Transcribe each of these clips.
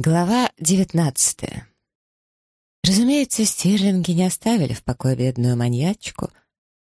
Глава девятнадцатая. Разумеется, стирлинги не оставили в покое бедную маньячку,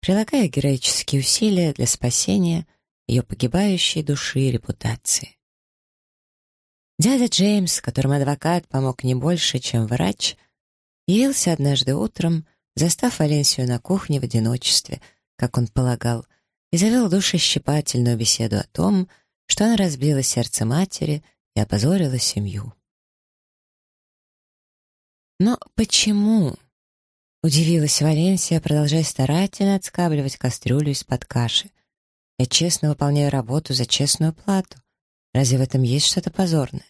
прилагая героические усилия для спасения ее погибающей души и репутации. Дядя Джеймс, которому адвокат помог не больше, чем врач, явился однажды утром, застав Валенсию на кухне в одиночестве, как он полагал, и завел душещипательную беседу о том, что она разбила сердце матери и опозорила семью. «Но почему?» — удивилась Валенсия, продолжая старательно отскабливать кастрюлю из-под каши. «Я честно выполняю работу за честную плату. Разве в этом есть что-то позорное?»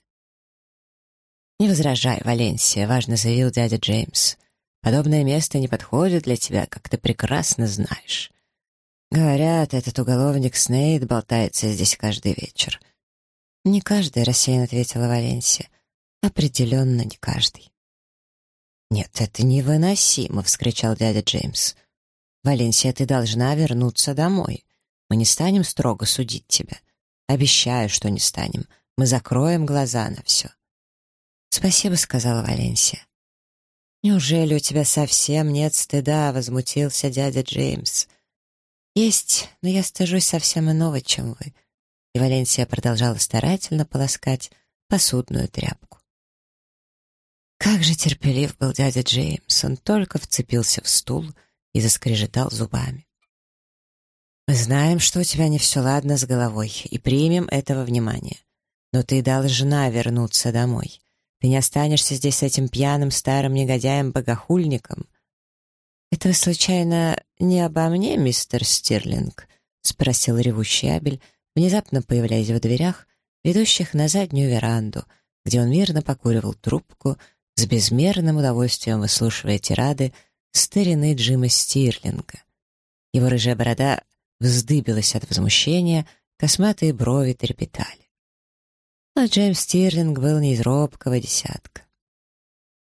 «Не возражай, Валенсия», — важно заявил дядя Джеймс. «Подобное место не подходит для тебя, как ты прекрасно знаешь. Говорят, этот уголовник Снейд болтается здесь каждый вечер». «Не каждый», — рассеянно ответила Валенсия. «Определенно не каждый». «Нет, это невыносимо!» — вскричал дядя Джеймс. «Валенсия, ты должна вернуться домой. Мы не станем строго судить тебя. Обещаю, что не станем. Мы закроем глаза на все». «Спасибо», — сказала Валенсия. «Неужели у тебя совсем нет стыда?» — возмутился дядя Джеймс. «Есть, но я стыжусь совсем иного, чем вы». И Валенсия продолжала старательно полоскать посудную тряпку. Как же терпелив был дядя Джеймс, он только вцепился в стул и заскрежетал зубами. «Мы знаем, что у тебя не все ладно с головой, и примем этого внимания. Но ты должна вернуться домой. Ты не останешься здесь с этим пьяным старым негодяем-богохульником». «Это вы, случайно, не обо мне, мистер Стирлинг?» — спросил ревущий Абель, внезапно появляясь в дверях, ведущих на заднюю веранду, где он мирно покуривал трубку — с безмерным удовольствием выслушивая тирады старины Джима Стирлинга. Его рыжая борода вздыбилась от возмущения, косматые брови трепетали. Но Джеймс Стирлинг был не из робкого десятка.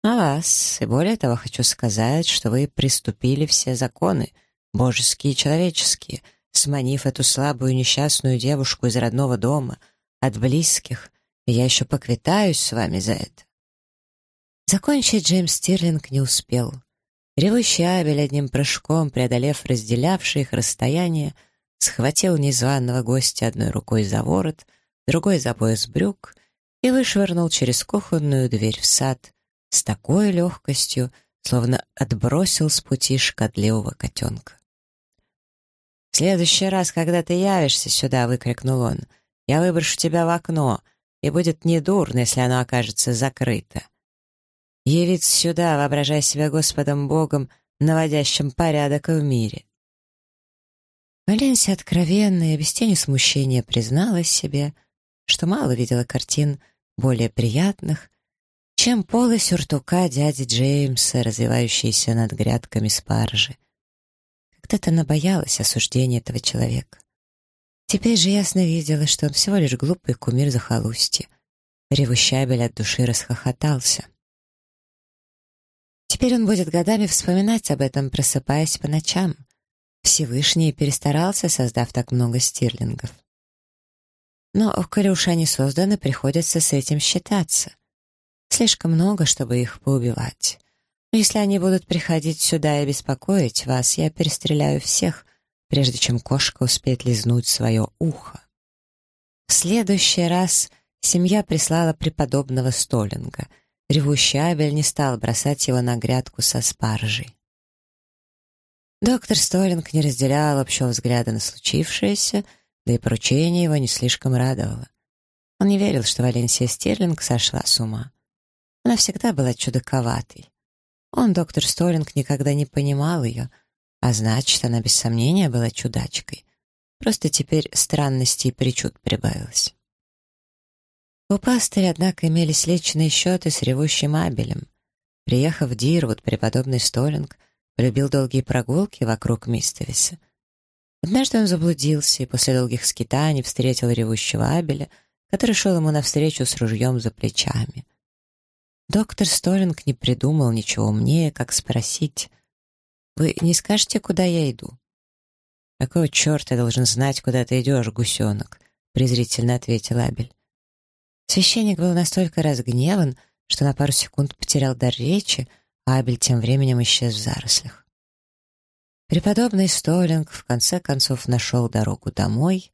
А вас, и более того, хочу сказать, что вы приступили все законы, божеские и человеческие, сманив эту слабую несчастную девушку из родного дома, от близких, и я еще поквитаюсь с вами за это. Закончить Джеймс Стирлинг не успел. Ревущий Абель одним прыжком, преодолев разделявшие их расстояние, схватил незваного гостя одной рукой за ворот, другой за пояс брюк и вышвырнул через кухонную дверь в сад с такой легкостью, словно отбросил с пути шкодливого котенка. «В следующий раз, когда ты явишься сюда», — выкрикнул он, — «я выброшу тебя в окно, и будет недурно, если оно окажется закрыто. Явиться сюда, воображая себя Господом Богом, наводящим порядок в мире. Валенсия откровенно и без тени смущения призналась себе, что мало видела картин более приятных, чем полы сюртука дяди Джеймса, развивающиеся над грядками спаржи. Когда-то она боялась осуждения этого человека. Теперь же ясно видела, что он всего лишь глупый кумир захолустья. Ревущабель от души расхохотался. Теперь он будет годами вспоминать об этом, просыпаясь по ночам. Всевышний перестарался, создав так много стирлингов. Но, коли уж они созданы, приходится с этим считаться. Слишком много, чтобы их поубивать. Но если они будут приходить сюда и беспокоить вас, я перестреляю всех, прежде чем кошка успеет лизнуть свое ухо. В следующий раз семья прислала преподобного Столинга — Ревущий Абель не стал бросать его на грядку со спаржей. Доктор Столинг не разделял общего взгляда на случившееся, да и поручение его не слишком радовало. Он не верил, что Валенсия Стерлинг сошла с ума. Она всегда была чудаковатой. Он, доктор Столинг, никогда не понимал ее, а значит, она без сомнения была чудачкой. Просто теперь странностей и причуд прибавилось. У пастыря, однако, имелись личные счеты с ревущим Абелем. Приехав в Дирвуд, преподобный Столинг полюбил долгие прогулки вокруг Мистовиса. Однажды он заблудился и после долгих скитаний встретил ревущего Абеля, который шел ему навстречу с ружьем за плечами. Доктор Столинг не придумал ничего умнее, как спросить, «Вы не скажете, куда я иду?» «Какого черта я должен знать, куда ты идешь, гусенок?» презрительно ответил Абель. Священник был настолько разгневан, что на пару секунд потерял дар речи, а Абель тем временем исчез в зарослях. Преподобный Столинг в конце концов нашел дорогу домой,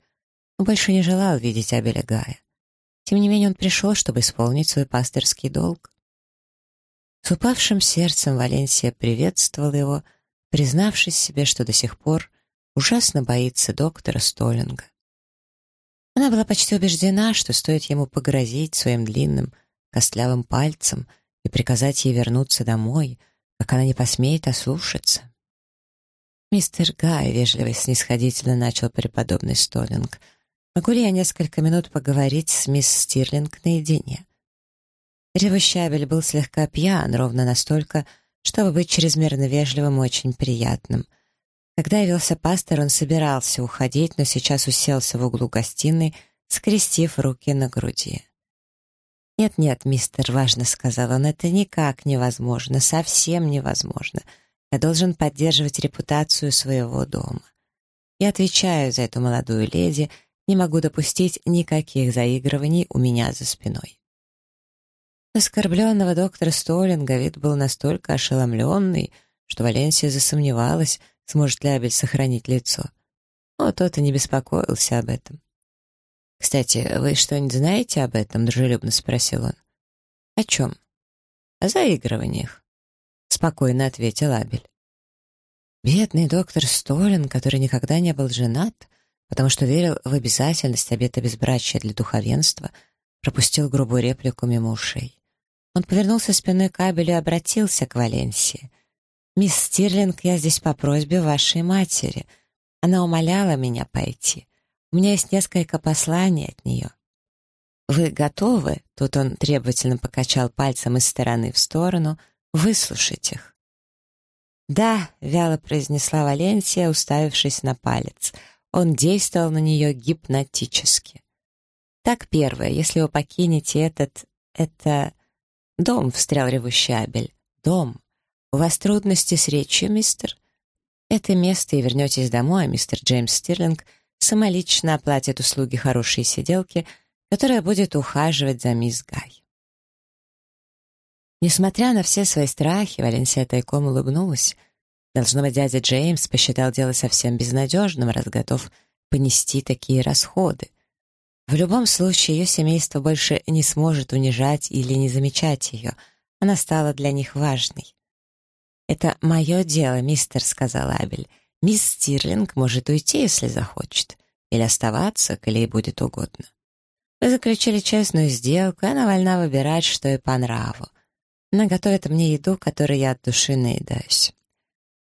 но больше не желал видеть Абеля Гая. Тем не менее он пришел, чтобы исполнить свой пастырский долг. С упавшим сердцем Валенсия приветствовал его, признавшись себе, что до сих пор ужасно боится доктора Столинга. Она была почти убеждена, что стоит ему погрозить своим длинным, костлявым пальцем и приказать ей вернуться домой, как она не посмеет ослушаться. «Мистер Гай», — вежливо и снисходительно начал преподобный Столинг, «могу ли я несколько минут поговорить с мисс Стирлинг наедине?» Ревущабель был слегка пьян, ровно настолько, чтобы быть чрезмерно вежливым и очень приятным — когда явился пастор, он собирался уходить, но сейчас уселся в углу гостиной, скрестив руки на груди. «Нет-нет, мистер, важно», — сказал он, — «это никак невозможно, совсем невозможно. Я должен поддерживать репутацию своего дома. Я отвечаю за эту молодую леди, не могу допустить никаких заигрываний у меня за спиной». Оскорбленного доктора Столинга вид был настолько ошеломленный, что Валенсия засомневалась, сможет ли Абель сохранить лицо. Но тот и не беспокоился об этом. «Кстати, вы что-нибудь знаете об этом?» — дружелюбно спросил он. «О чем?» «О заигрываниях», — спокойно ответил Абель. Бедный доктор Столин, который никогда не был женат, потому что верил в обязательность обета безбрачия для духовенства, пропустил грубую реплику мимо ушей. Он повернулся спиной к Абелю и обратился к Валенсии — «Мисс Стирлинг, я здесь по просьбе вашей матери. Она умоляла меня пойти. У меня есть несколько посланий от нее». «Вы готовы?» — тут он требовательно покачал пальцем из стороны в сторону. «Выслушать их». «Да», — вяло произнесла Валенсия, уставившись на палец. Он действовал на нее гипнотически. «Так, первое, если вы покинете этот... это...» «Дом», — встрял ревущий Абель. «Дом. «У вас трудности с речью, мистер?» «Это место, и вернетесь домой, а мистер Джеймс Стирлинг самолично оплатит услуги хорошей сиделки, которая будет ухаживать за мисс Гай». Несмотря на все свои страхи, Валенсия тайком улыбнулась. Должно быть, дядя Джеймс посчитал дело совсем безнадежным, раз готов понести такие расходы. В любом случае, ее семейство больше не сможет унижать или не замечать ее. Она стала для них важной. «Это мое дело, мистер», — сказал Абель. «Мисс Стирлинг может уйти, если захочет, или оставаться, коли ей будет угодно. Вы заключили честную сделку, и она вольна выбирать, что ей по нраву. Она готовит мне еду, которой я от души наедаюсь.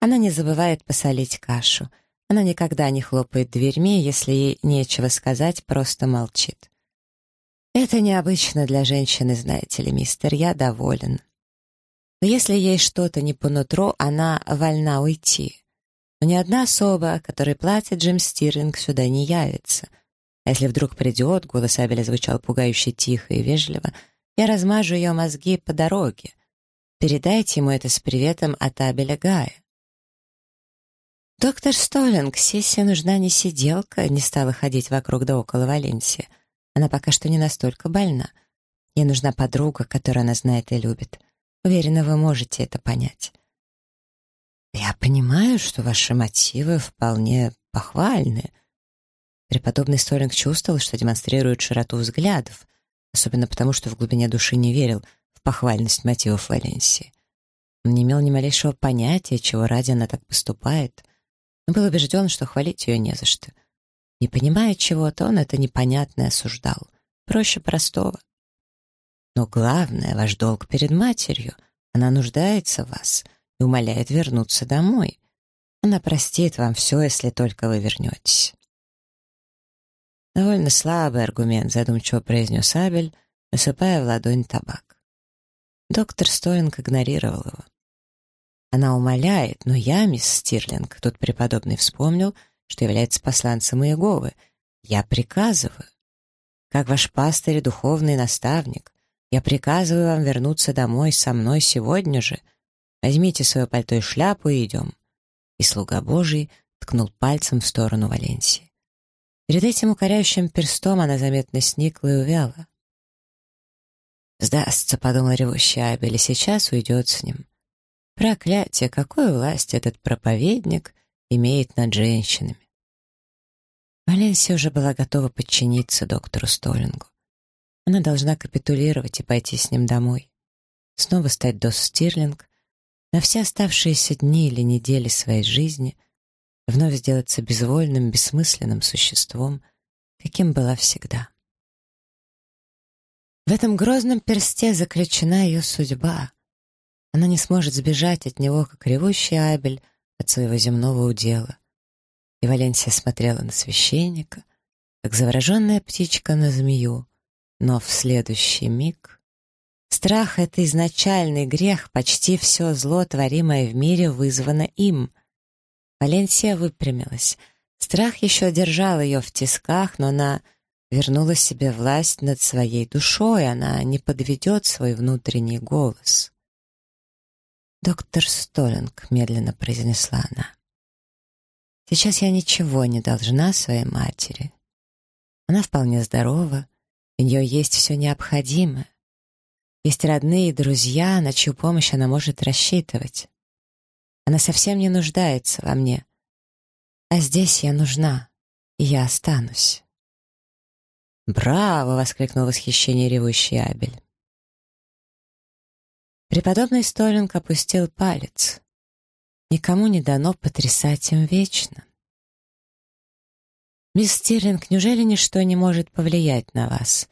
Она не забывает посолить кашу. Она никогда не хлопает дверьми, если ей нечего сказать, просто молчит. Это необычно для женщины, знаете ли, мистер, я доволен. Но если ей что-то не по нутру, она вольна уйти. Но ни одна особа, которой платит Джим Стирлинг, сюда не явится. А если вдруг придет, голос Абеля звучал пугающе тихо и вежливо, я размажу ее мозги по дороге. Передайте ему это с приветом от Абеля Гая. Доктор Столинг, сессия нужна не сиделка, не стала ходить вокруг да около Валенсии. Она пока что не настолько больна. Ей нужна подруга, которую она знает и любит. Уверена, вы можете это понять. Я понимаю, что ваши мотивы вполне похвальны. Преподобный Столинг чувствовал, что демонстрирует широту взглядов, особенно потому, что в глубине души не верил в похвальность мотивов Валенсии. Он не имел ни малейшего понятия, чего ради она так поступает, но был убежден, что хвалить ее не за что. Не понимая чего-то, он это непонятное осуждал. Проще простого. Но главное — ваш долг перед матерью. Она нуждается в вас и умоляет вернуться домой. Она простит вам все, если только вы вернетесь. Довольно слабый аргумент, задумчиво произнес Абель, насыпая в ладонь табак. Доктор Столинг игнорировал его. Она умоляет, но я, мисс Стирлинг, тут преподобный вспомнил, что является посланцем Иеговы. Я приказываю. Как ваш пастырь и духовный наставник, я приказываю вам вернуться домой со мной сегодня же. Возьмите свое пальто и шляпу и идем». И слуга Божий ткнул пальцем в сторону Валенсии. Перед этим укоряющим перстом она заметно сникла и увяла. Сдастся, подумал ревущий Абель, сейчас уйдет с ним. Проклятие, какую власть этот проповедник имеет над женщинами. Валенсия уже была готова подчиниться доктору Столингу. Она должна капитулировать и пойти с ним домой. Снова стать Дос Стирлинг, на все оставшиеся дни или недели своей жизни вновь сделаться безвольным, бессмысленным существом, каким была всегда. В этом грозном персте заключена ее судьба. Она не сможет сбежать от него, как ревущий Абель от своего земного удела. И Валенсия смотрела на священника, как завороженная птичка на змею, но в следующий миг... Страх — это изначальный грех, почти все зло, творимое в мире, вызвано им. Валенсия выпрямилась. Страх еще держал ее в тисках, но она вернула себе власть над своей душой, она не подведет свой внутренний голос. «Доктор Столинг», — медленно произнесла она, — «сейчас я ничего не должна своей матери. Она вполне здорова, у нее есть все необходимое. Есть родные и друзья, на чью помощь она может рассчитывать. Она совсем не нуждается во мне. А здесь я нужна, и я останусь». «Браво!» — воскликнул восхищение ревущий Абель. Преподобный Столинг опустил палец. Никому не дано потрясать им вечно. «Мисс Стирлинг, неужели ничто не может повлиять на вас?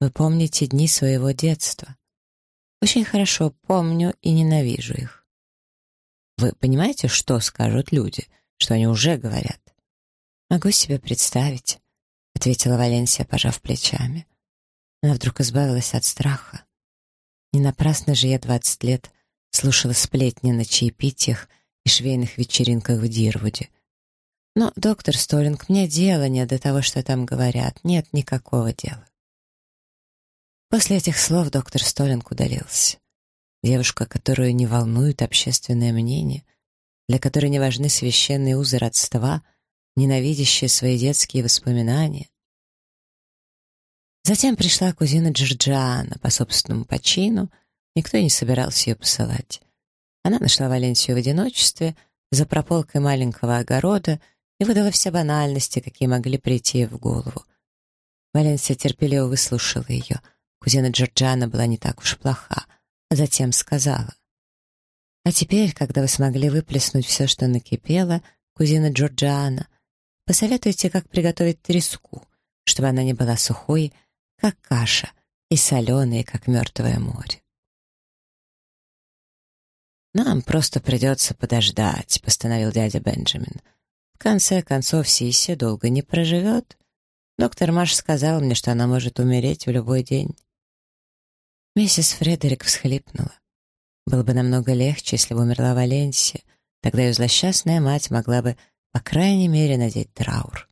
Вы помните дни своего детства?» «Очень хорошо помню и ненавижу их». «Вы понимаете, что скажут люди, что они уже говорят?» «Могу себе представить. — ответила Валенсия, пожав плечами. Она вдруг избавилась от страха. Не напрасно же я двадцать лет слушала сплетни на чаепитиях и швейных вечеринках в Дирвуде. Но, доктор Столинг, мне дела нет до того, что там говорят. Нет никакого дела. После этих слов доктор Столинг удалился. Девушка, которую не волнует общественное мнение, для которой не важны священные узы родства — ненавидящая свои детские воспоминания. Затем пришла кузина Джорджиана по собственному почину, никто не собирался ее посылать. Она нашла Валенсию в одиночестве, за прополкой маленького огорода и выдала все банальности, какие могли прийти ей в голову. Валенсия терпеливо выслушала ее. Кузина Джорджиана была не так уж плоха, а затем сказала. «А теперь, когда вы смогли выплеснуть все, что накипело, кузина Джорджиана, Посоветуйте, как приготовить треску, чтобы она не была сухой, как каша, и соленой, как мертвое море. «Нам просто придется подождать», — постановил дядя Бенджамин. «В конце концов, Сиси долго не проживет. Доктор Маш сказал мне, что она может умереть в любой день». Миссис Фредерик всхлипнула. Было бы намного легче, если бы умерла Валенсия. Тогда ее злосчастная мать могла бы по крайней мере, надеть траур.